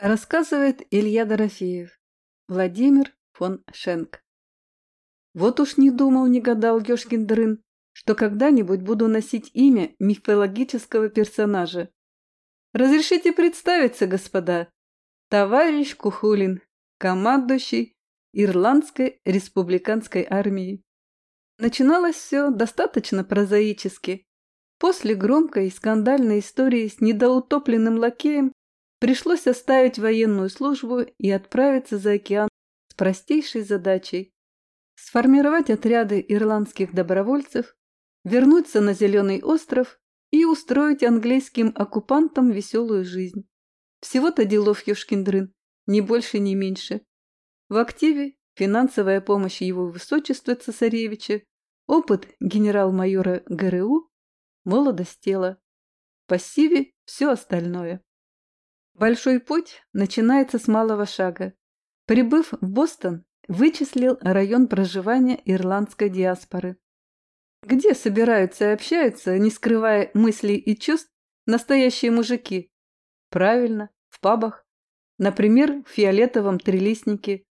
Рассказывает Илья Дорофеев. Владимир фон Шенк. Вот уж не думал, не гадал Ёшкин Дрын, что когда-нибудь буду носить имя мифологического персонажа. Разрешите представиться, господа. Товарищ Кухулин, командующий Ирландской республиканской армией. Начиналось все достаточно прозаически. После громкой и скандальной истории с недоутопленным лакеем Пришлось оставить военную службу и отправиться за океан с простейшей задачей – сформировать отряды ирландских добровольцев, вернуться на Зеленый остров и устроить английским оккупантам веселую жизнь. Всего-то делов Юшкиндрын, ни больше, ни меньше. В активе финансовая помощь его высочества цесаревича, опыт генерал-майора ГРУ, молодость тела. Пассиве все остальное. Большой путь начинается с малого шага. Прибыв в Бостон, вычислил район проживания ирландской диаспоры. Где собираются и общаются, не скрывая мыслей и чувств, настоящие мужики? Правильно, в пабах. Например, в фиолетовом трилистнике.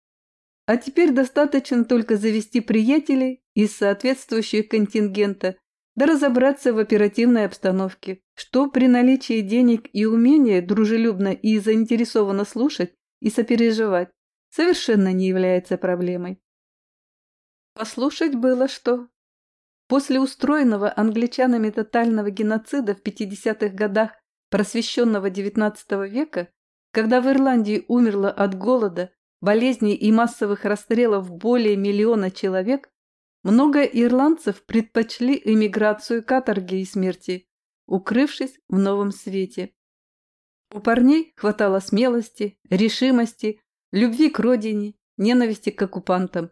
А теперь достаточно только завести приятелей из соответствующего контингента да разобраться в оперативной обстановке, что при наличии денег и умения дружелюбно и заинтересованно слушать и сопереживать совершенно не является проблемой. Послушать было что. После устроенного англичанами тотального геноцида в 50-х годах просвещенного XIX века, когда в Ирландии умерло от голода, болезней и массовых расстрелов более миллиона человек, много ирландцев предпочли эмиграцию каторги и смерти, укрывшись в новом свете. У парней хватало смелости, решимости, любви к родине, ненависти к оккупантам.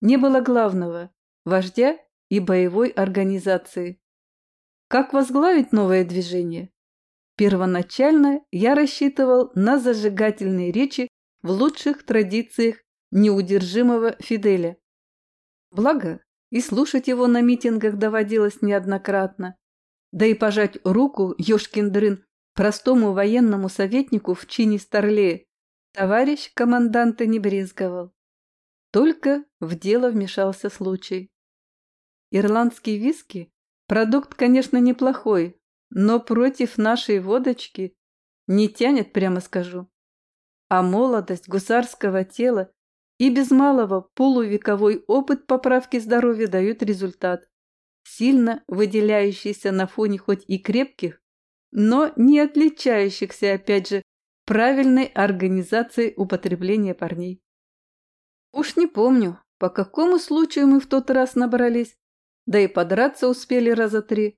Не было главного – вождя и боевой организации. Как возглавить новое движение? Первоначально я рассчитывал на зажигательные речи в лучших традициях неудержимого Фиделя. Благо, и слушать его на митингах доводилось неоднократно. Да и пожать руку Ёшкин-дрын простому военному советнику в чине старлея товарищ команданта не брезговал. Только в дело вмешался случай. Ирландский виски – продукт, конечно, неплохой, но против нашей водочки не тянет, прямо скажу. А молодость гусарского тела и без малого полувековой опыт поправки здоровья дают результат, сильно выделяющийся на фоне хоть и крепких, но не отличающихся, опять же, правильной организацией употребления парней. Уж не помню, по какому случаю мы в тот раз набрались, да и подраться успели раза три,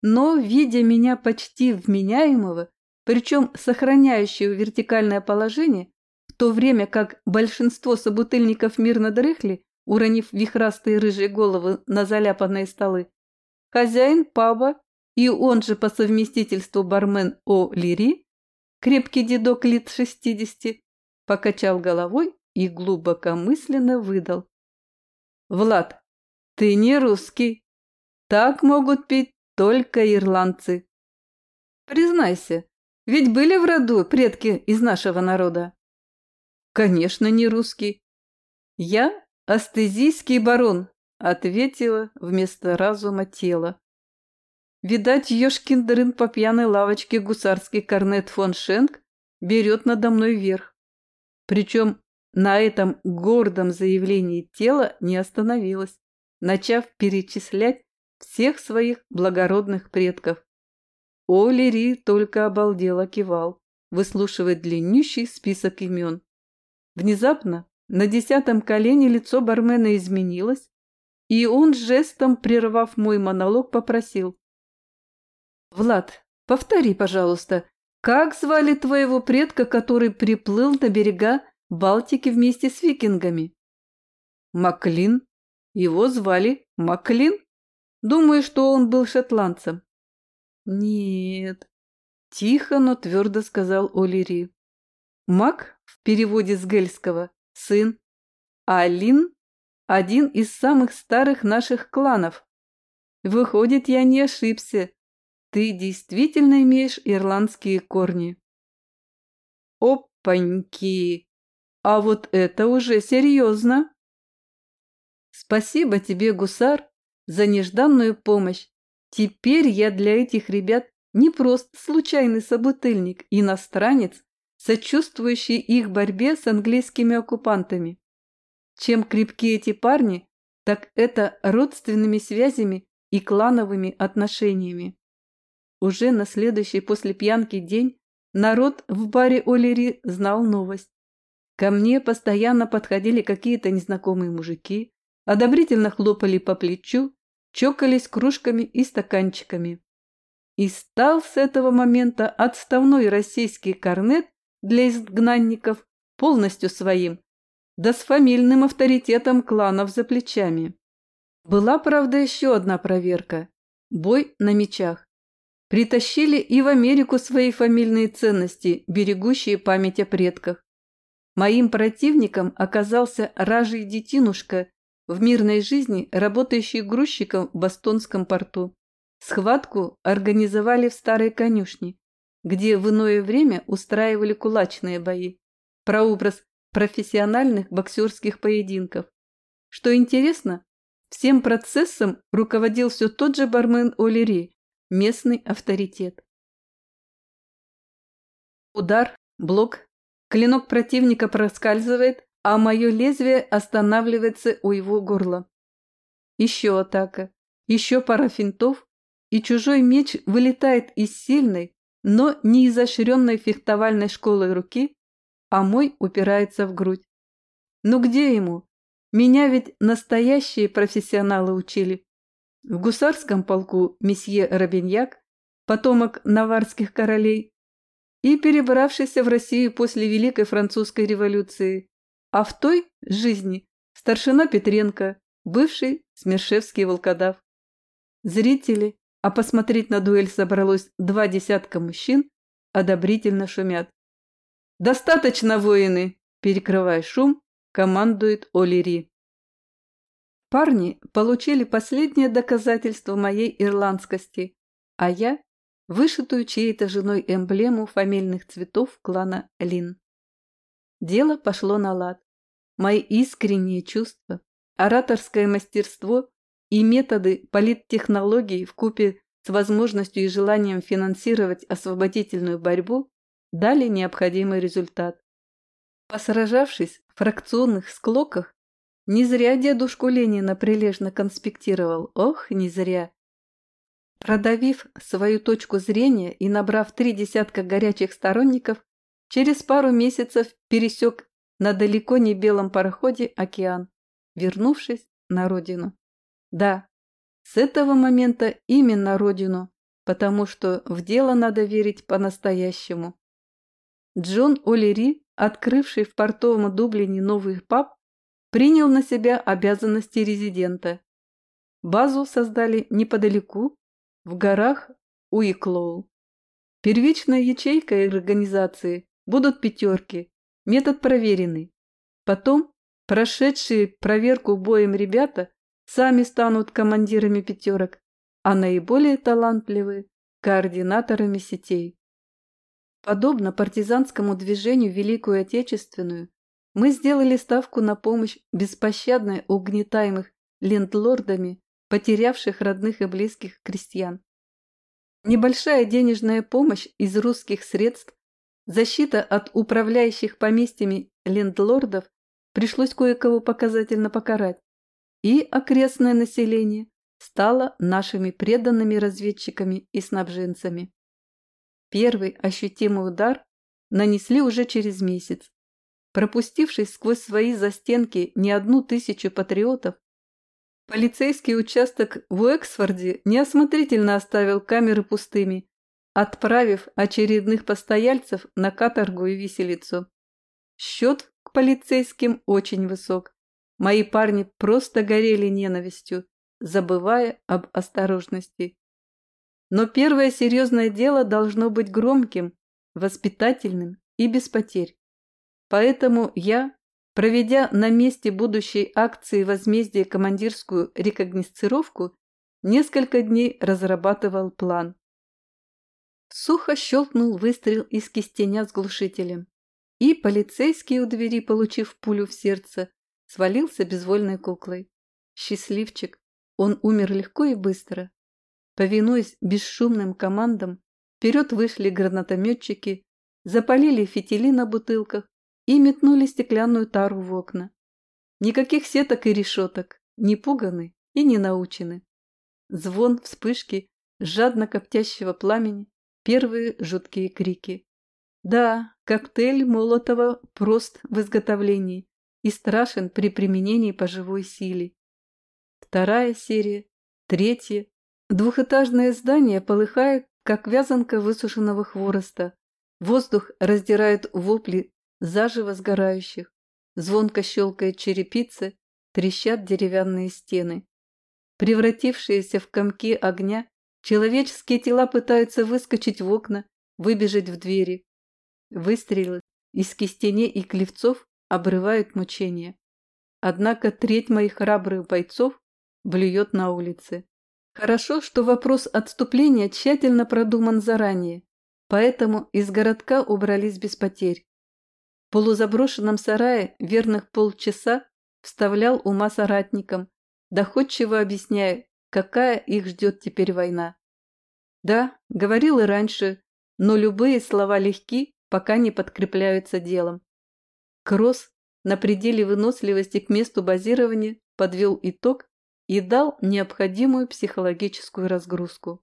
но, видя меня почти вменяемого, причем сохраняющего вертикальное положение, то время как большинство собутыльников мирно дрыхли, уронив вихрастые рыжие головы на заляпанные столы, хозяин паба и он же по совместительству бармен О. Лири, крепкий дедок лет шестидесяти, покачал головой и глубокомысленно выдал. «Влад, ты не русский. Так могут пить только ирландцы. Признайся, ведь были в роду предки из нашего народа?» Конечно, не русский. Я астезийский барон, ответила вместо разума тело. Видать, Ёшкин по пьяной лавочке гусарский корнет фон Шенк берет надо мной верх. Причем на этом гордом заявлении тело не остановилось, начав перечислять всех своих благородных предков. Олери только обалдело кивал, выслушивая длиннющий список имен. Внезапно на десятом колене лицо бармена изменилось, и он жестом, прервав мой монолог, попросил. «Влад, повтори, пожалуйста, как звали твоего предка, который приплыл на берега Балтики вместе с викингами?» «Маклин. Его звали Маклин. Думаю, что он был шотландцем». «Нет», – тихо, но твердо сказал Олери. Мак в переводе с гельского «сын», а Алин – один из самых старых наших кланов. Выходит, я не ошибся. Ты действительно имеешь ирландские корни. Опаньки! А вот это уже серьезно! Спасибо тебе, гусар, за нежданную помощь. Теперь я для этих ребят не просто случайный собутыльник, иностранец, сочувствующий их борьбе с английскими оккупантами. Чем крепки эти парни, так это родственными связями и клановыми отношениями. Уже на следующий после пьянки день народ в баре Олери знал новость. Ко мне постоянно подходили какие-то незнакомые мужики, одобрительно хлопали по плечу, чокались кружками и стаканчиками. И стал с этого момента отставной российский корнет для изгнанников полностью своим, да с фамильным авторитетом кланов за плечами. Была, правда, еще одна проверка – бой на мечах. Притащили и в Америку свои фамильные ценности, берегущие память о предках. Моим противником оказался ражий детинушка, в мирной жизни работающий грузчиком в Бостонском порту. Схватку организовали в старой конюшне, где в иное время устраивали кулачные бои. Прообраз профессиональных боксерских поединков. Что интересно, всем процессом руководил все тот же бармен Олери, местный авторитет. Удар, блок, клинок противника проскальзывает, а мое лезвие останавливается у его горла. Еще атака, еще пара финтов, и чужой меч вылетает из сильной, но не изощренной фехтовальной школой руки, а мой упирается в грудь. Ну где ему? Меня ведь настоящие профессионалы учили. В гусарском полку месье Робиньяк, потомок наварских королей, и перебравшийся в Россию после Великой Французской революции, а в той жизни старшина Петренко, бывший Смершевский волкодав. Зрители, а посмотреть на дуэль собралось два десятка мужчин, одобрительно шумят. «Достаточно, воины!» Перекрывая шум, командует Олери. Парни получили последнее доказательство моей ирландскости, а я – вышитую чьей-то женой эмблему фамильных цветов клана Лин. Дело пошло на лад. Мои искренние чувства, ораторское мастерство и методы политтехнологий вкупе с возможностью и желанием финансировать освободительную борьбу дали необходимый результат. Посражавшись в фракционных склоках, не зря дедушку Ленина прилежно конспектировал, ох, не зря. Продавив свою точку зрения и набрав три десятка горячих сторонников, через пару месяцев пересек на далеко не белом пароходе океан, вернувшись на родину. Да, с этого момента именно родину, потому что в дело надо верить по-настоящему. Джон О'Лери, открывший в портовом Дублине новый паб, принял на себя обязанности резидента. Базу создали неподалеку, в горах Уиклоу. Первичной ячейкой организации будут пятерки, метод проверенный. Потом прошедшие проверку боем ребята сами станут командирами пятерок, а наиболее талантливые – координаторами сетей. Подобно партизанскому движению Великую Отечественную, мы сделали ставку на помощь беспощадно угнетаемых лендлордами, потерявших родных и близких крестьян. Небольшая денежная помощь из русских средств, защита от управляющих поместьями лендлордов пришлось кое-кого показательно покарать, и окрестное население стало нашими преданными разведчиками и снабженцами. Первый ощутимый удар нанесли уже через месяц. Пропустившись сквозь свои застенки не одну тысячу патриотов, полицейский участок в Уэксфорде неосмотрительно оставил камеры пустыми, отправив очередных постояльцев на каторгу и виселицу. Счет к полицейским очень высок. Мои парни просто горели ненавистью, забывая об осторожности. Но первое серьезное дело должно быть громким, воспитательным и без потерь. Поэтому я, проведя на месте будущей акции возмездия командирскую рекогносцировку, несколько дней разрабатывал план. Сухо щелкнул выстрел из кистеня с глушителем. И полицейский у двери, получив пулю в сердце, свалился безвольной куклой. Счастливчик, он умер легко и быстро. Повинуясь бесшумным командам, вперед вышли гранатометчики, запалили фитили на бутылках и метнули стеклянную тару в окна. Никаких сеток и решеток, не пуганы и не научены. Звон вспышки жадно коптящего пламени, первые жуткие крики. Да, коктейль Молотова прост в изготовлении и страшен при применении по живой силе. Вторая серия, третья. Двухэтажное здание полыхает, как вязанка высушенного хвороста. Воздух раздирает вопли заживо сгорающих. Звонко щелкает черепицы, трещат деревянные стены. Превратившиеся в комки огня, человеческие тела пытаются выскочить в окна, выбежать в двери. Выстрелы из кистеней и клевцов обрывают мучения. Однако треть моих храбрых бойцов блюет на улице. Хорошо, что вопрос отступления тщательно продуман заранее, поэтому из городка убрались без потерь. В полузаброшенном сарае верных полчаса вставлял ума соратникам, доходчиво объясняя, какая их ждет теперь война. Да, говорил и раньше, но любые слова легки, пока не подкрепляются делом. Кросс на пределе выносливости к месту базирования подвел итог и дал необходимую психологическую разгрузку.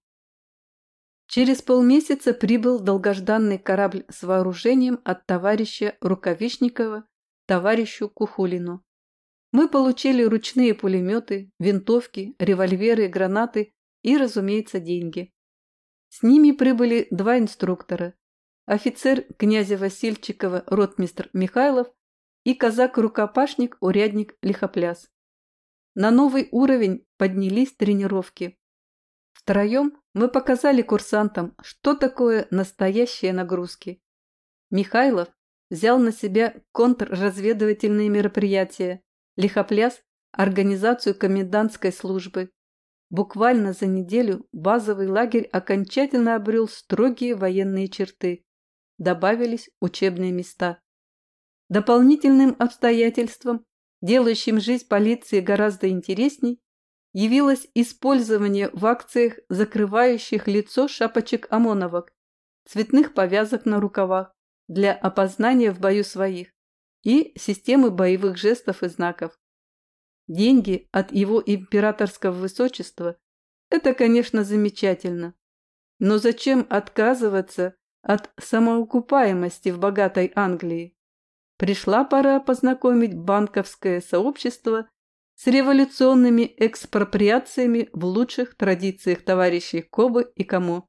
Через полмесяца прибыл долгожданный корабль с вооружением от товарища Рукавишникова товарищу Кухулину. Мы получили ручные пулеметы, винтовки, револьверы, гранаты и, разумеется, деньги. С ними прибыли два инструктора. Офицер князя Васильчикова, ротмистр Михайлов и казак-рукопашник, урядник Лихопляс. На новый уровень поднялись тренировки. Втроем мы показали курсантам, что такое настоящие нагрузки. Михайлов взял на себя контрразведывательные мероприятия, Лихопляс – организацию комендантской службы. Буквально за неделю базовый лагерь окончательно обрел строгие военные черты. Добавились учебные места. Дополнительным обстоятельством делающим жизнь полиции гораздо интересней, явилось использование в акциях закрывающих лицо шапочек ОМОНовок, цветных повязок на рукавах для опознания в бою своих и системы боевых жестов и знаков. Деньги от его императорского высочества – это, конечно, замечательно. Но зачем отказываться от самоукупаемости в богатой Англии? пришла пора познакомить банковское сообщество с революционными экспроприациями в лучших традициях товарищей Кобы и Камо.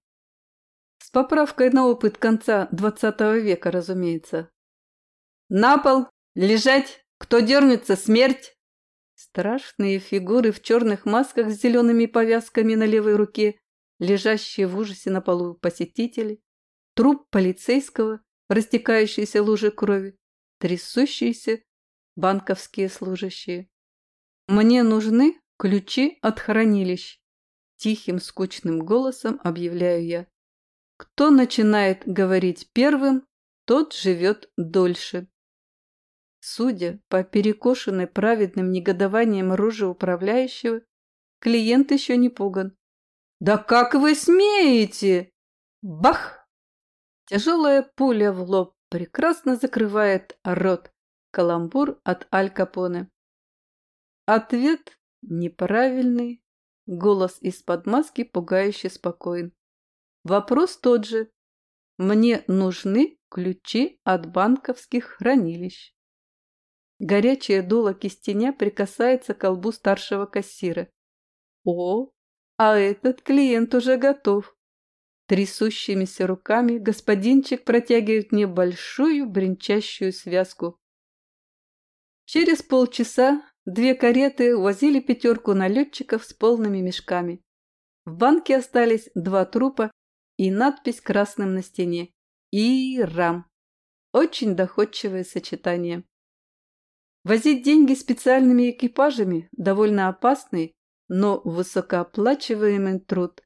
С поправкой на опыт конца XX века, разумеется. «На пол! Лежать! Кто дернется, смерть!» Страшные фигуры в черных масках с зелеными повязками на левой руке, лежащие в ужасе на полу посетители, труп полицейского, растекающийся лужи крови, трясущиеся банковские служащие. «Мне нужны ключи от хранилищ», – тихим скучным голосом объявляю я. «Кто начинает говорить первым, тот живет дольше». Судя по перекошенной праведным негодованием рожи управляющего, клиент еще не пуган. «Да как вы смеете?» Бах! Тяжелая пуля в лоб прекрасно закрывает рот. Каламбур от Аль Капоне. Ответ неправильный. Голос из-под маски пугающе спокоен. Вопрос тот же. Мне нужны ключи от банковских хранилищ. Горячее дуло кистеня прикасается к колбу старшего кассира. О, а этот клиент уже готов. Трясущимися руками господинчик протягивает мне большую бренчащую связку. Через полчаса две кареты возили пятерку налетчиков с полными мешками. В банке остались два трупа и надпись красным на стене «Ирам». Очень доходчивое сочетание. Возить деньги специальными экипажами – довольно опасный, но высокооплачиваемый труд.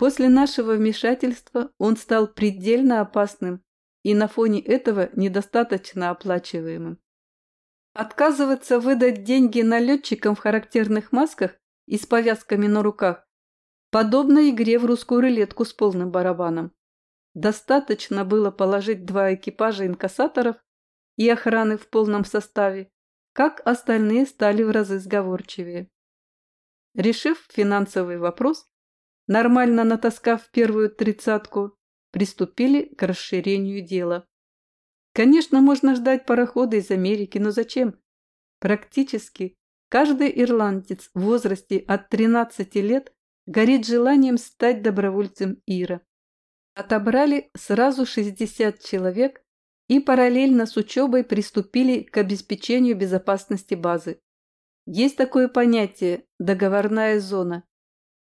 После нашего вмешательства он стал предельно опасным, и на фоне этого недостаточно оплачиваемым. Отказываться выдать деньги налетчикам в характерных масках и с повязками на руках подобно игре в русскую рулетку с полным барабаном. Достаточно было положить два экипажа инкассаторов и охраны в полном составе, как остальные стали в разы сговорчивее. Решив финансовый вопрос, нормально натаскав первую тридцатку, приступили к расширению дела. Конечно, можно ждать парохода из Америки, но зачем? Практически каждый ирландец в возрасте от 13 лет горит желанием стать добровольцем Ира. Отобрали сразу 60 человек и параллельно с учебой приступили к обеспечению безопасности базы. Есть такое понятие «договорная зона».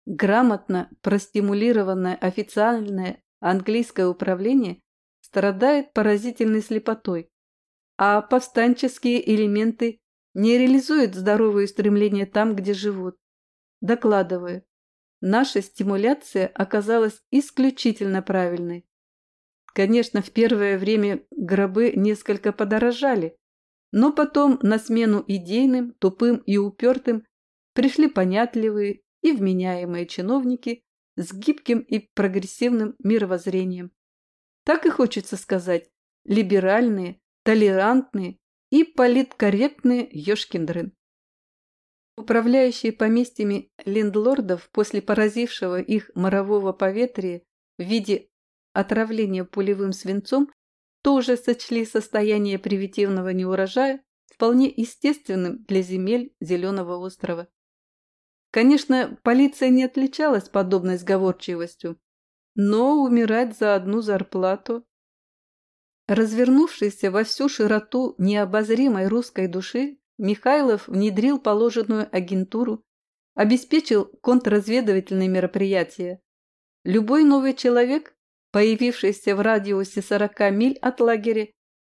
Грамотно простимулированное официальное английское управление страдает поразительной слепотой, а повстанческие элементы не реализуют здоровые стремления там, где живут. Докладываю, наша стимуляция оказалась исключительно правильной. Конечно, в первое время гробы несколько подорожали, но потом на смену идейным, тупым и упертым пришли понятливые и вменяемые чиновники с гибким и прогрессивным мировоззрением. Так и хочется сказать, либеральные, толерантные и политкорректные Ёшкиндрын. Управляющие поместьями лендлордов после поразившего их морового поветрия в виде отравления пулевым свинцом тоже сочли состояние привитивного неурожая вполне естественным для земель Зеленого острова. Конечно, полиция не отличалась подобной сговорчивостью, но умирать за одну зарплату... Развернувшийся во всю широту необозримой русской души, Михайлов внедрил положенную агентуру, обеспечил контрразведывательные мероприятия. Любой новый человек, появившийся в радиусе 40 миль от лагеря,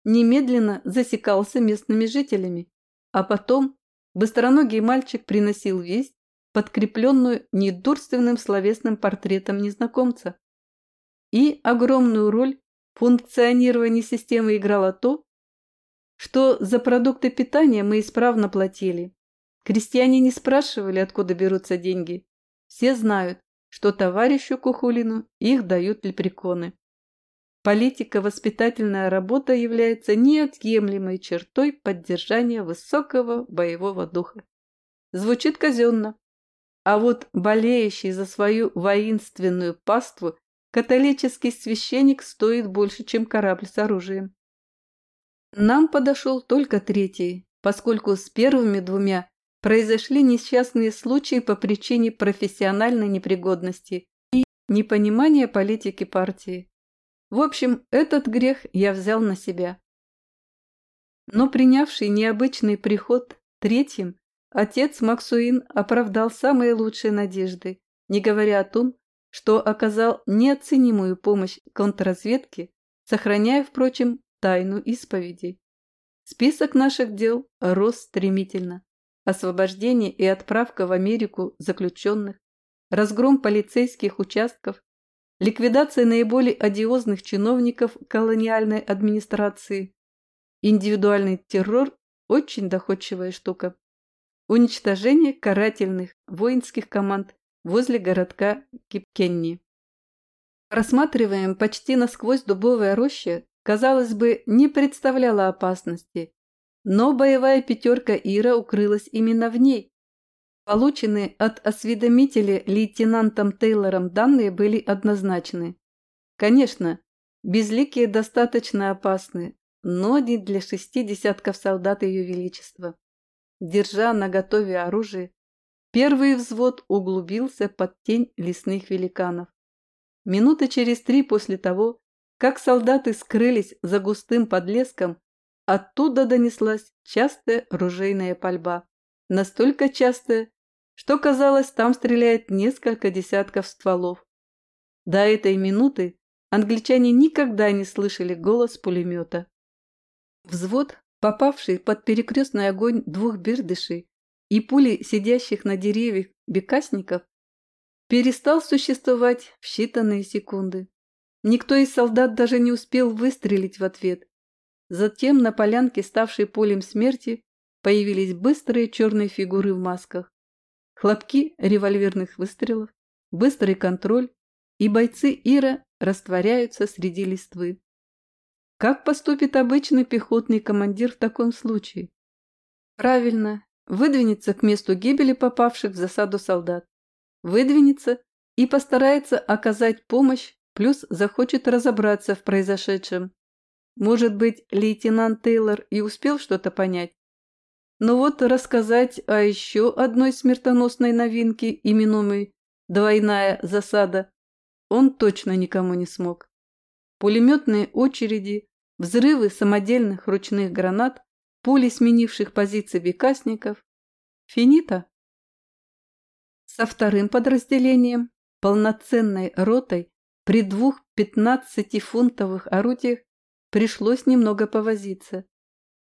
немедленно засекался местными жителями, а потом быстроногий мальчик приносил весть, подкрепленную недурственным словесным портретом незнакомца. И огромную роль в функционировании системы играло то, что за продукты питания мы исправно платили. Крестьяне не спрашивали, откуда берутся деньги. Все знают, что товарищу Кухулину их дают лепреконы. Политика воспитательная работа является неотъемлемой чертой поддержания высокого боевого духа. Звучит казенно. А вот болеющий за свою воинственную паству католический священник стоит больше, чем корабль с оружием. Нам подошел только третий, поскольку с первыми двумя произошли несчастные случаи по причине профессиональной непригодности и непонимания политики партии. В общем, этот грех я взял на себя. Но принявший необычный приход третьим, отец Максуин оправдал самые лучшие надежды, не говоря о том, что оказал неоценимую помощь контрразведке, сохраняя, впрочем, тайну исповеди. Список наших дел рос стремительно. Освобождение и отправка в Америку заключенных, разгром полицейских участков, ликвидация наиболее одиозных чиновников колониальной администрации, индивидуальный террор – очень доходчивая штука. Уничтожение карательных воинских команд возле городка Кипкенни. Рассматриваем почти насквозь дубовая роща казалось бы, не представляла опасности, но боевая пятерка Ира укрылась именно в ней. Полученные от осведомителя лейтенантом Тейлором данные были однозначны. Конечно, безликие достаточно опасны, но не для шести десятков солдат Ее Величества. Держа на готове оружие, первый взвод углубился под тень лесных великанов. Минуты через три после того, как солдаты скрылись за густым подлеском, оттуда донеслась частая ружейная пальба. Настолько частая, что казалось, там стреляет несколько десятков стволов. До этой минуты англичане никогда не слышали голос пулемета. Взвод, попавший под перекрестный огонь двух бердышей и пули сидящих на деревьях бекасников, перестал существовать в считанные секунды. Никто из солдат даже не успел выстрелить в ответ. Затем на полянке, ставшей полем смерти, появились быстрые черные фигуры в масках. Хлопки револьверных выстрелов, быстрый контроль, и бойцы Ира растворяются среди листвы. Как поступит обычный пехотный командир в таком случае? Правильно, выдвинется к месту гибели попавших в засаду солдат. Выдвинется и постарается оказать помощь, плюс захочет разобраться в произошедшем. Может быть, лейтенант Тейлор и успел что-то понять? Но вот рассказать о еще одной смертоносной новинке, именуемой «двойная засада», он точно никому не смог. Пулеметные очереди, взрывы самодельных ручных гранат, пули сменивших позиции бекасников. Финита. Со вторым подразделением, полноценной ротой, при двух 15-фунтовых орудиях пришлось немного повозиться.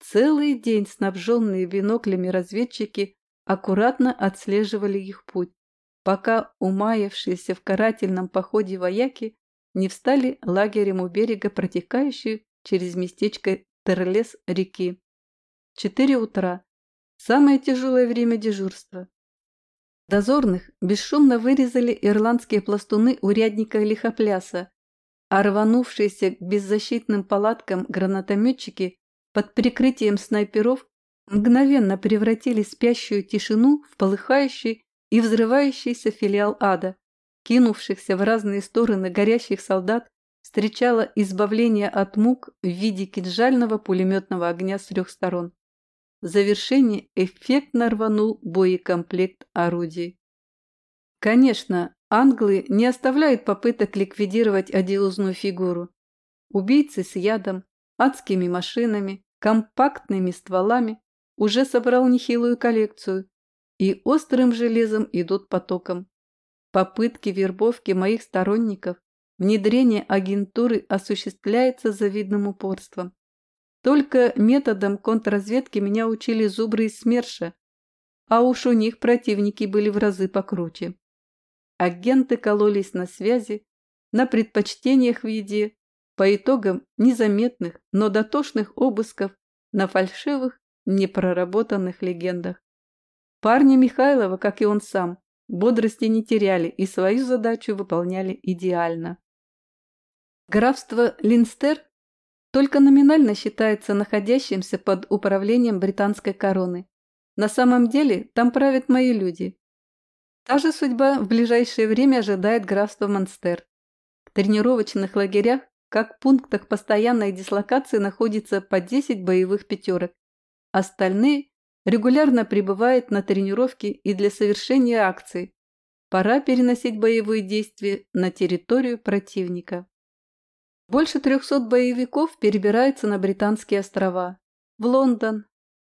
Целый день снабженные биноклями разведчики аккуратно отслеживали их путь, пока умаявшиеся в карательном походе вояки не встали лагерем у берега, протекающей через местечко Терлес реки. Четыре утра. Самое тяжелое время дежурства. Дозорных бесшумно вырезали ирландские пластуны урядника Лихопляса, а рванувшиеся к беззащитным палаткам гранатометчики под прикрытием снайперов мгновенно превратили спящую тишину в полыхающий и взрывающийся филиал ада. Кинувшихся в разные стороны горящих солдат встречало избавление от мук в виде кинжального пулеметного огня с трех сторон. В завершение эффектно рванул боекомплект орудий. Конечно, англы не оставляют попыток ликвидировать одиозную фигуру. Убийцы с ядом, адскими машинами, компактными стволами уже собрал нехилую коллекцию и острым железом идут потоком. Попытки вербовки моих сторонников, внедрение агентуры осуществляется завидным упорством. Только методом контрразведки меня учили зубры из СМЕРШа, а уж у них противники были в разы покруче. Агенты кололись на связи, на предпочтениях в еде, по итогам незаметных, но дотошных обысков на фальшивых, непроработанных легендах. Парни Михайлова, как и он сам, бодрости не теряли и свою задачу выполняли идеально. Графство Линстер только номинально считается находящимся под управлением британской короны. На самом деле там правят мои люди. Та же судьба в ближайшее время ожидает графство Монстер. В тренировочных лагерях, как пунктах постоянной дислокации, находится по 10 боевых пятерок. Остальные регулярно прибывают на тренировки и для совершения акций. Пора переносить боевые действия на территорию противника. Больше 300 боевиков перебираются на Британские острова, в Лондон,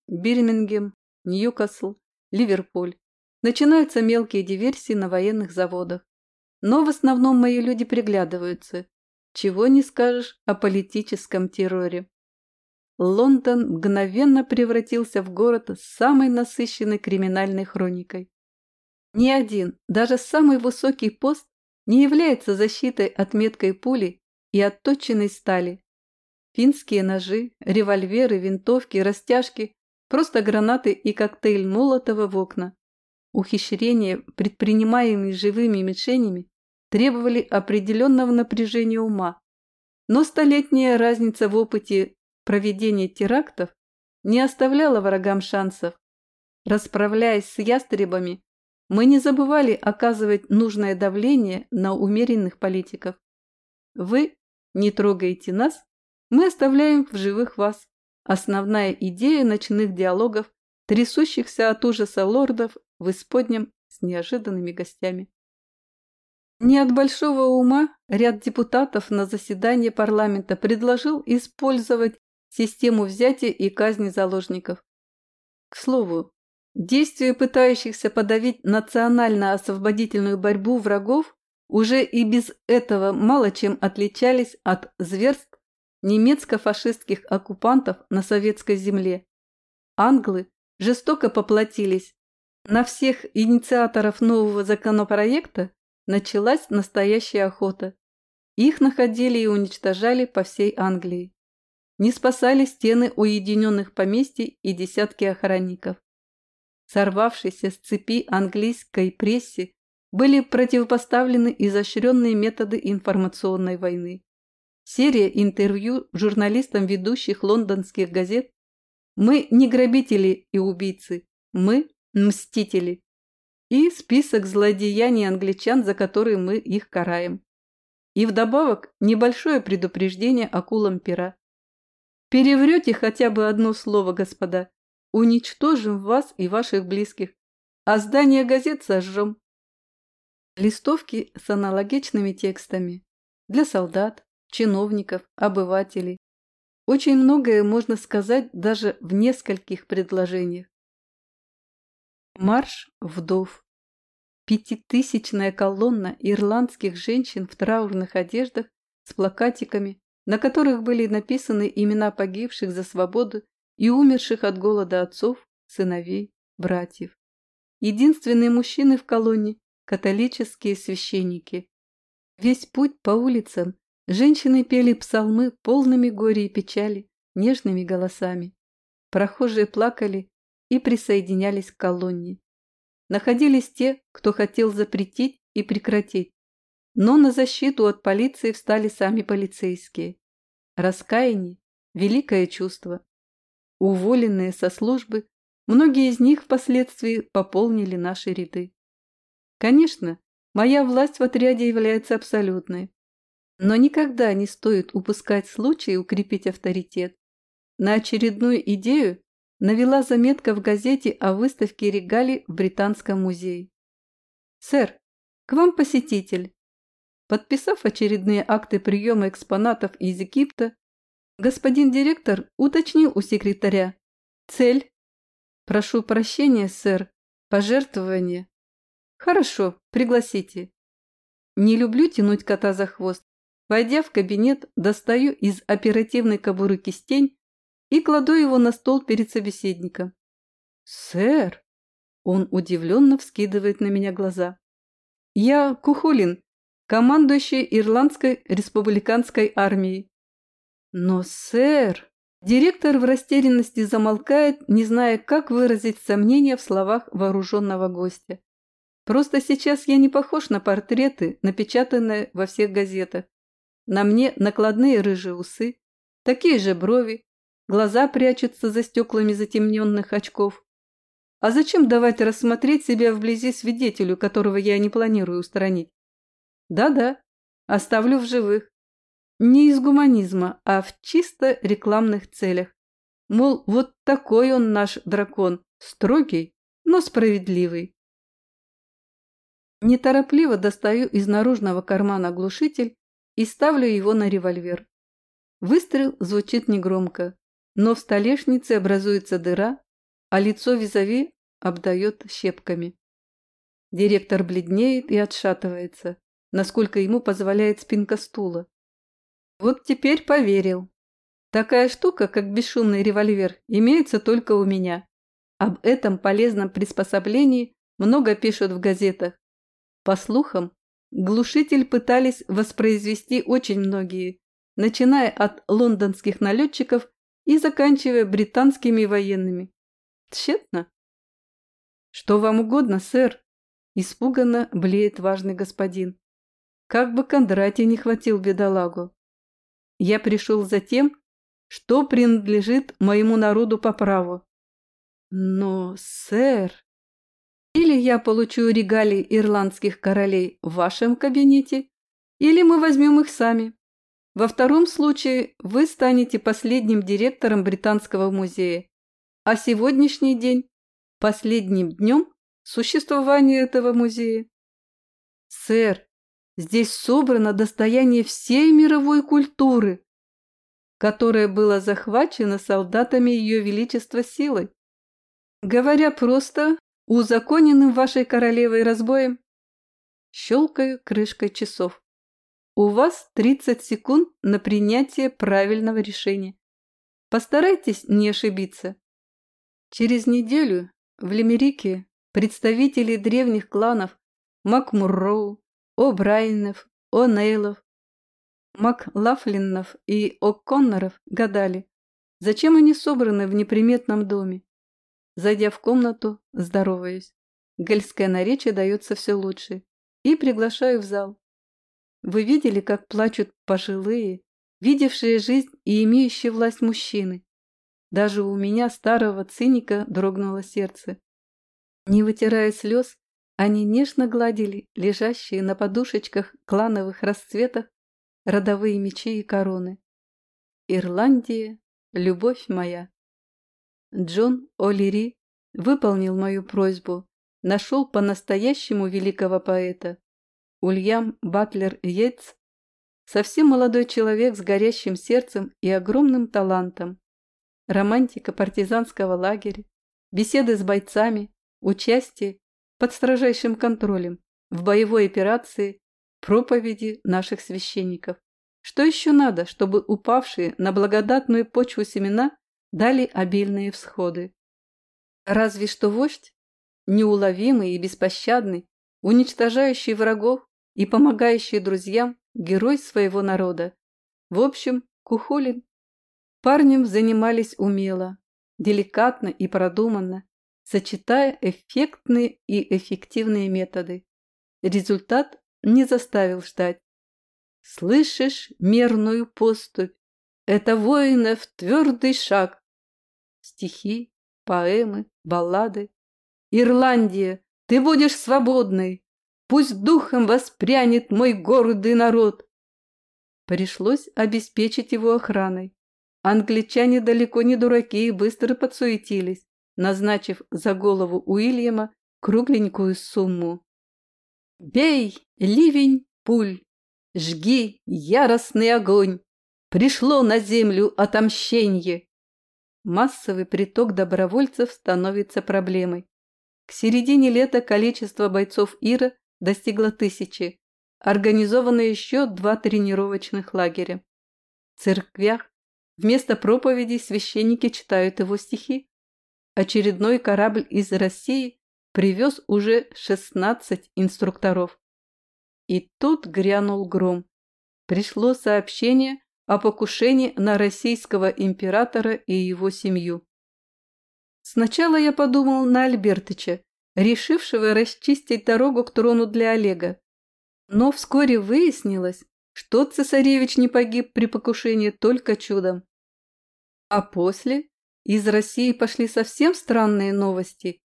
Бирмингем, Ньюкасл, Ливерпуль. Начинаются мелкие диверсии на военных заводах. Но в основном мои люди приглядываются. Чего не скажешь о политическом терроре. Лондон мгновенно превратился в город с самой насыщенной криминальной хроникой. Ни один, даже самый высокий пост не является защитой от меткой пули и отточенной стали. Финские ножи, револьверы, винтовки, растяжки, просто гранаты и коктейль Молотова в окна. Ухищрения, предпринимаемые живыми мишенями, требовали определенного напряжения ума. Но столетняя разница в опыте проведения терактов не оставляла врагам шансов. Расправляясь с ястребами, мы не забывали оказывать нужное давление на умеренных политиков. Вы не трогаете нас, мы оставляем в живых вас. Основная идея ночных диалогов, трясущихся от ужаса лордов в исподнем с неожиданными гостями. Не от большого ума ряд депутатов на заседании парламента предложил использовать систему взятия и казни заложников. К слову, действия пытающихся подавить национально-освободительную борьбу врагов уже и без этого мало чем отличались от зверств немецко-фашистских оккупантов на советской земле. Англы жестоко поплатились. На всех инициаторов нового законопроекта началась настоящая охота. Их находили и уничтожали по всей Англии. Не спасали стены уединенных поместий и десятки охранников. Сорвавшиеся с цепи английской прессе были противопоставлены изощренные методы информационной войны. Серия интервью журналистам ведущих лондонских газет «Мы не грабители и убийцы, мы мстители» и список злодеяний англичан, за которые мы их караем. И вдобавок небольшое предупреждение акулам пера. Переврете хотя бы одно слово, господа, уничтожим вас и ваших близких, а здание газет сожжем. Листовки с аналогичными текстами для солдат, чиновников, обывателей. Очень многое можно сказать даже в нескольких предложениях. Марш вдов. Пятитысячная колонна ирландских женщин в траурных одеждах с плакатиками, на которых были написаны имена погибших за свободу и умерших от голода отцов, сыновей, братьев. Единственные мужчины в колонне католические священники. Весь путь по улицам женщины пели псалмы полными горя и печали, нежными голосами. Прохожие плакали и присоединялись к колонне. Находились те, кто хотел запретить и прекратить, но на защиту от полиции встали сами полицейские. Раскаяние – великое чувство. Уволенные со службы, многие из них впоследствии пополнили наши ряды. Конечно, моя власть в отряде является абсолютной. Но никогда не стоит упускать случай укрепить авторитет. На очередную идею навела заметка в газете о выставке регалий в Британском музее. «Сэр, к вам посетитель». Подписав очередные акты приема экспонатов из Египта, господин директор уточнил у секретаря. «Цель?» «Прошу прощения, сэр. Пожертвование. Хорошо, пригласите. Не люблю тянуть кота за хвост. Войдя в кабинет, достаю из оперативной кобуры кистень и кладу его на стол перед собеседником. «Сэр!» Он удивленно вскидывает на меня глаза. «Я Кухулин, командующий Ирландской республиканской армией». «Но, сэр!» Директор в растерянности замолкает, не зная, как выразить сомнение в словах вооруженного гостя. Просто сейчас я не похож на портреты, напечатанные во всех газетах. На мне накладные рыжие усы, такие же брови, глаза прячутся за стеклами затемненных очков. А зачем давать рассмотреть себя вблизи свидетелю, которого я не планирую устранить? Да-да, оставлю в живых. Не из гуманизма, а в чисто рекламных целях. Мол, вот такой он наш дракон, строгий, но справедливый. Неторопливо достаю из наружного кармана глушитель и ставлю его на револьвер. Выстрел звучит негромко, но в столешнице образуется дыра, а лицо визави обдает щепками. Директор бледнеет и отшатывается, насколько ему позволяет спинка стула. Вот теперь поверил. Такая штука, как бесшумный револьвер, имеется только у меня. Об этом полезном приспособлении много пишут в газетах, по слухам, глушитель пытались воспроизвести очень многие, начиная от лондонских налетчиков и заканчивая британскими военными. Тщетно. «Что вам угодно, сэр?» – испуганно блеет важный господин. Как бы Кондратий не хватил бедолагу. Я пришел за тем, что принадлежит моему народу по праву. Но, сэр... Или я получу регалии ирландских королей в вашем кабинете, или мы возьмем их сами. Во втором случае вы станете последним директором Британского музея, а сегодняшний день – последним днем существования этого музея. Сэр, здесь собрано достояние всей мировой культуры, которое было захвачено солдатами Ее Величества силой. Говоря просто, узаконенным вашей королевой разбоем. Щелкаю крышкой часов. У вас 30 секунд на принятие правильного решения. Постарайтесь не ошибиться. Через неделю в Лемерике представители древних кланов Макмурроу, О'Брайенов, О'Нейлов Маклафлинов и О'Конноров гадали, зачем они собраны в неприметном доме. Зайдя в комнату, здороваюсь. Гельское наречие дается все лучше. И приглашаю в зал. Вы видели, как плачут пожилые, видевшие жизнь и имеющие власть мужчины? Даже у меня, старого циника, дрогнуло сердце. Не вытирая слез, они нежно гладили лежащие на подушечках клановых расцветах родовые мечи и короны. Ирландия, любовь моя. Джон О'Лири выполнил мою просьбу, нашел по-настоящему великого поэта. Ульям Батлер Йетс – совсем молодой человек с горящим сердцем и огромным талантом. Романтика партизанского лагеря, беседы с бойцами, участие под строжайшим контролем в боевой операции, проповеди наших священников. Что еще надо, чтобы упавшие на благодатную почву семена дали обильные всходы? Разве что вождь, неуловимый и беспощадный, уничтожающий врагов и помогающий друзьям, герой своего народа. В общем, Кухолин. Парнем занимались умело, деликатно и продуманно, сочетая эффектные и эффективные методы. Результат не заставил ждать. Слышишь мерную поступь? Это воинов твердый шаг. Стихи, поэмы, баллады. Ирландия, ты будешь свободной. Пусть духом воспрянет мой гордый народ. Пришлось обеспечить его охраной. Англичане далеко не дураки и быстро подсуетились назначив за голову Уильяма кругленькую сумму. «Бей, ливень, пуль! Жги, яростный огонь! Пришло на землю отомщение!» Массовый приток добровольцев становится проблемой. К середине лета количество бойцов Ира достигло тысячи. Организовано еще два тренировочных лагеря. В церквях вместо проповедей священники читают его стихи очередной корабль из России привез уже 16 инструкторов. И тут грянул гром. Пришло сообщение о покушении на российского императора и его семью. Сначала я подумал на Альбертыча, решившего расчистить дорогу к трону для Олега. Но вскоре выяснилось, что цесаревич не погиб при покушении только чудом. А после из России пошли совсем странные новости.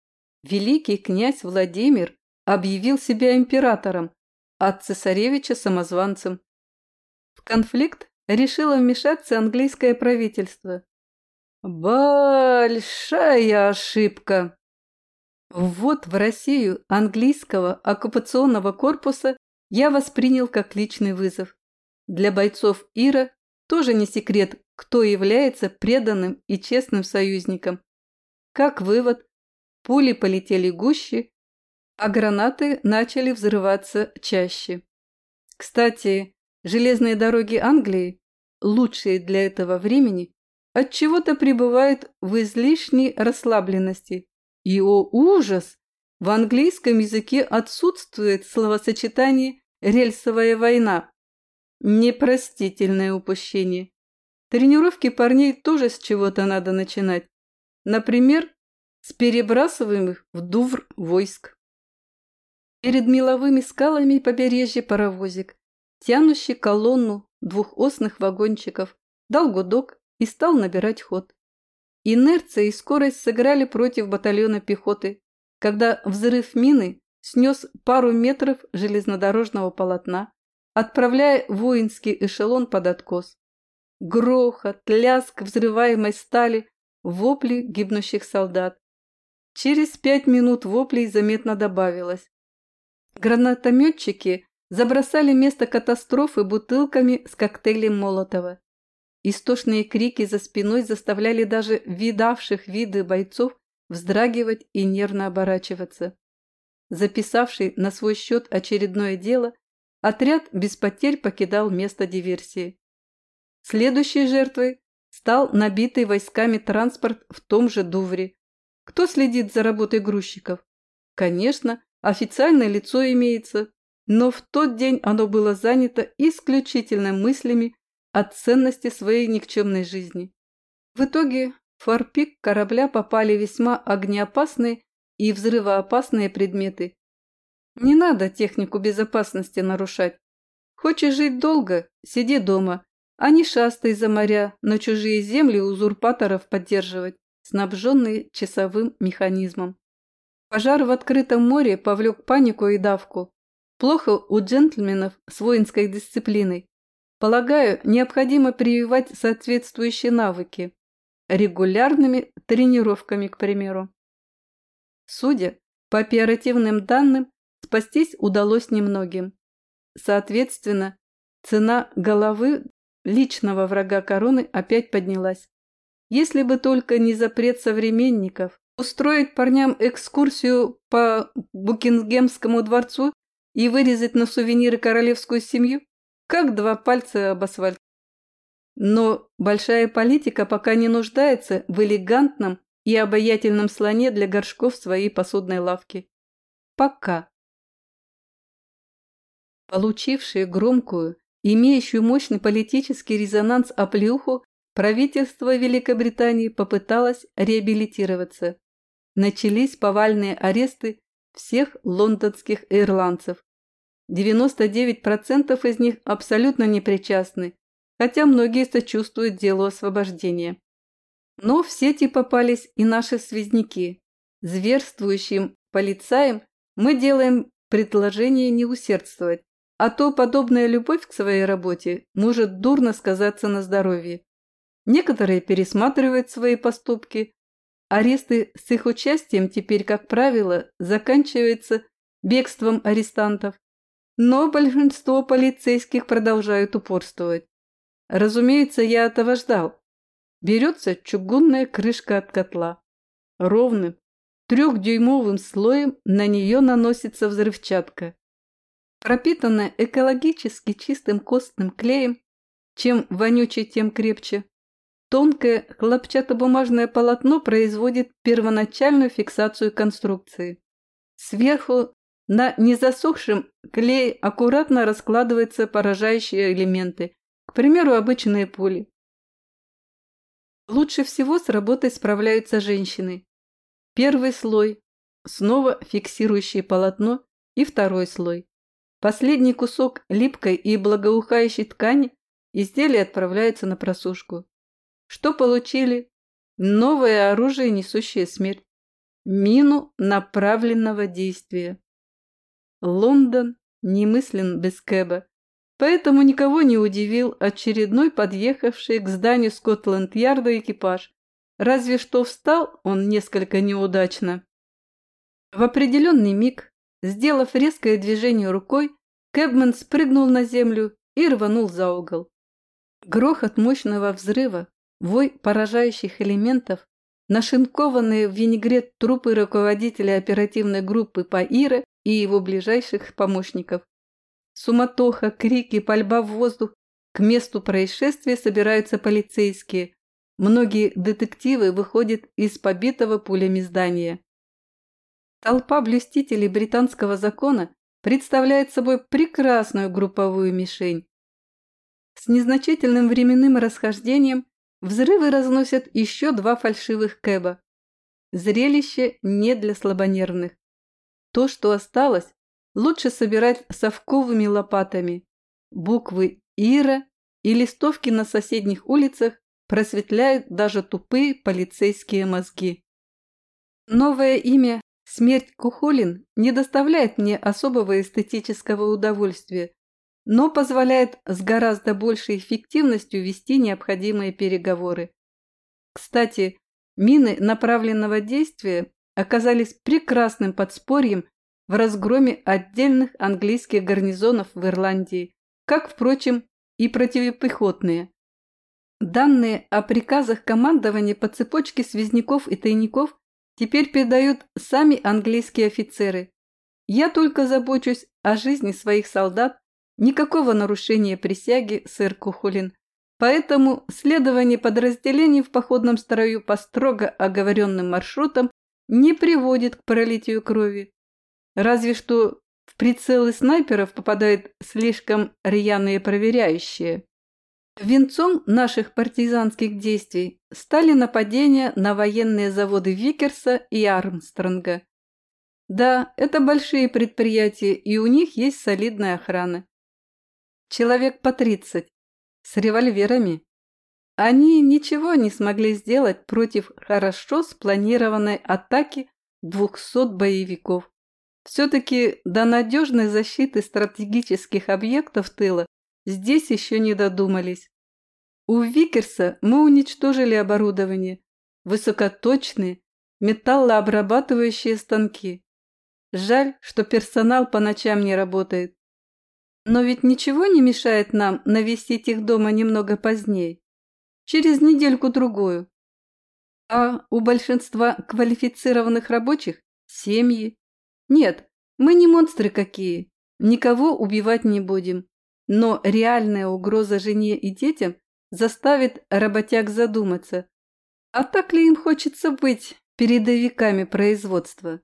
Великий князь Владимир объявил себя императором, а цесаревича самозванцем. В конфликт решило вмешаться английское правительство. Большая ошибка. Вот в Россию английского оккупационного корпуса я воспринял как личный вызов. Для бойцов Ира тоже не секрет, кто является преданным и честным союзником. Как вывод, пули полетели гуще, а гранаты начали взрываться чаще. Кстати, железные дороги Англии, лучшие для этого времени, от чего то пребывают в излишней расслабленности. И, о ужас, в английском языке отсутствует словосочетание «рельсовая война». Непростительное упущение. Тренировки парней тоже с чего-то надо начинать. Например, с перебрасываемых в Дувр войск. Перед меловыми скалами побережья паровозик, тянущий колонну двухосных вагончиков, дал гудок и стал набирать ход. Инерция и скорость сыграли против батальона пехоты, когда взрыв мины снес пару метров железнодорожного полотна, отправляя воинский эшелон под откос. Грохот, ляск взрываемой стали, вопли гибнущих солдат. Через пять минут воплей заметно добавилось. Гранатометчики забросали место катастрофы бутылками с коктейлем Молотова. Истошные крики за спиной заставляли даже видавших виды бойцов вздрагивать и нервно оборачиваться. Записавший на свой счет очередное дело, отряд без потерь покидал место диверсии. Следующей жертвой стал набитый войсками транспорт в том же Дувре. Кто следит за работой грузчиков? Конечно, официальное лицо имеется. но в тот день оно было занято исключительно мыслями о ценности своей никчемной жизни. В итоге в форпик корабля попали весьма огнеопасные и взрывоопасные предметы. Не надо технику безопасности нарушать. Хочешь жить долго – сиди дома, а не шастай за моря на чужие земли узурпаторов поддерживать, снабженные часовым механизмом. Пожар в открытом море повлек панику и давку. Плохо у джентльменов с воинской дисциплиной. Полагаю, необходимо прививать соответствующие навыки. Регулярными тренировками, к примеру. Судя по оперативным данным, спастись удалось немногим. Соответственно, цена головы личного врага короны опять поднялась. Если бы только не запрет современников устроить парням экскурсию по Букингемскому дворцу и вырезать на сувениры королевскую семью, как два пальца об асфальт. Но большая политика пока не нуждается в элегантном и обаятельном слоне для горшков своей посудной лавки. Пока. Получившие громкую, имеющую мощный политический резонанс оплюху, правительство Великобритании попыталось реабилитироваться. Начались повальные аресты всех лондонских ирландцев. 99% из них абсолютно непричастны, хотя многие сочувствуют делу освобождения. Но в сети попались и наши связняки. Зверствующим полицаям мы делаем предложение не усердствовать, а то подобная любовь к своей работе может дурно сказаться на здоровье. Некоторые пересматривают свои поступки. Аресты с их участием теперь, как правило, заканчиваются бегством арестантов. Но большинство полицейских продолжают упорствовать. Разумеется, я этого ждал. Берется чугунная крышка от котла. Ровным, трехдюймовым слоем на нее наносится взрывчатка. Пропитанная экологически чистым костным клеем, чем вонючее, тем крепче, тонкое хлопчатобумажное полотно производит первоначальную фиксацию конструкции. Сверху на незасохшем клее аккуратно раскладываются поражающие элементы, к примеру, обычные пули. Лучше всего с работой справляются женщины. Первый слой – снова фиксирующее полотно, и второй слой. Последний кусок липкой и благоухающей ткани изделие отправляется на просушку. Что получили? Новое оружие, несущее смерть. Мину направленного действия. Лондон немыслен без Кэба, поэтому никого не удивил очередной подъехавший к зданию Скотланд-Ярда экипаж. Разве что встал он несколько неудачно. В определенный миг, сделав резкое движение рукой, Кэбмен спрыгнул на землю и рванул за угол. Грохот мощного взрыва, вой поражающих элементов, нашинкованные в винегрет трупы руководителя оперативной группы Паира и его ближайших помощников. Суматоха, крики, пальба в воздух. К месту происшествия собираются полицейские. Многие детективы выходят из побитого пулями здания. Толпа блюстителей британского закона представляет собой прекрасную групповую мишень. С незначительным временным расхождением взрывы разносят еще два фальшивых кэба. Зрелище не для слабонервных. То, что осталось, лучше собирать совковыми лопатами. Буквы «Ира» и листовки на соседних улицах просветляют даже тупые полицейские мозги. Новое имя «Смерть Кухолин» не доставляет мне особого эстетического удовольствия, но позволяет с гораздо большей эффективностью вести необходимые переговоры. Кстати, мины направленного действия оказались прекрасным подспорьем в разгроме отдельных английских гарнизонов в Ирландии, как, впрочем, и противопехотные. Данные о приказах командования по цепочке связняков и тайников теперь передают сами английские офицеры. Я только забочусь о жизни своих солдат, никакого нарушения присяги, сэр Кухулин. Поэтому следование подразделений в походном строю по строго оговоренным маршрутам не приводит к пролитию крови. Разве что в прицелы снайперов попадают слишком рьяные проверяющие. Венцом наших партизанских действий стали нападения на военные заводы Викерса и Армстронга. Да, это большие предприятия, и у них есть солидная охрана. Человек по 30, с револьверами. Они ничего не смогли сделать против хорошо спланированной атаки 200 боевиков. Все-таки до надежной защиты стратегических объектов тыла здесь еще не додумались. У Викерса мы уничтожили оборудование, высокоточные металлообрабатывающие станки. Жаль, что персонал по ночам не работает. Но ведь ничего не мешает нам навестить их дома немного позднее, через недельку-другую. А у большинства квалифицированных рабочих – семьи. Нет, мы не монстры какие, никого убивать не будем. Но реальная угроза жене и детям заставит работяг задуматься, а так ли им хочется быть передовиками производства?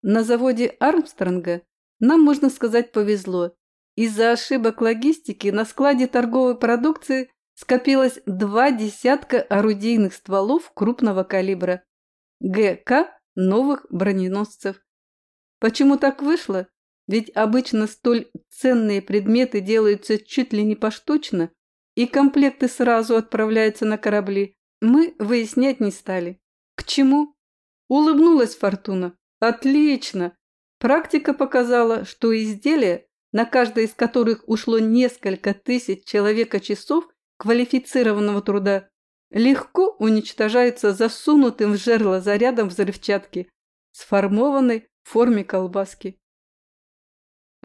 На заводе Армстронга нам, можно сказать, повезло. Из-за ошибок логистики на складе торговой продукции скопилось два десятка орудийных стволов крупного калибра. ГК новых броненосцев. Почему так вышло? Ведь обычно столь ценные предметы делаются чуть ли не поштучно, и комплекты сразу отправляются на корабли. Мы выяснять не стали. К чему? Улыбнулась Фортуна. Отлично! Практика показала, что изделия, на каждое из которых ушло несколько тысяч человека-часов квалифицированного труда, легко уничтожаются засунутым в жерло зарядом взрывчатки, сформованной в форме колбаски.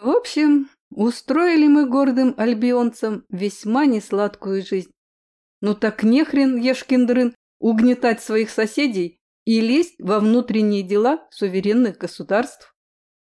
В общем, устроили мы гордым альбионцам весьма несладкую жизнь. Ну так нехрен, Ешкиндрын, угнетать своих соседей и лезть во внутренние дела суверенных государств.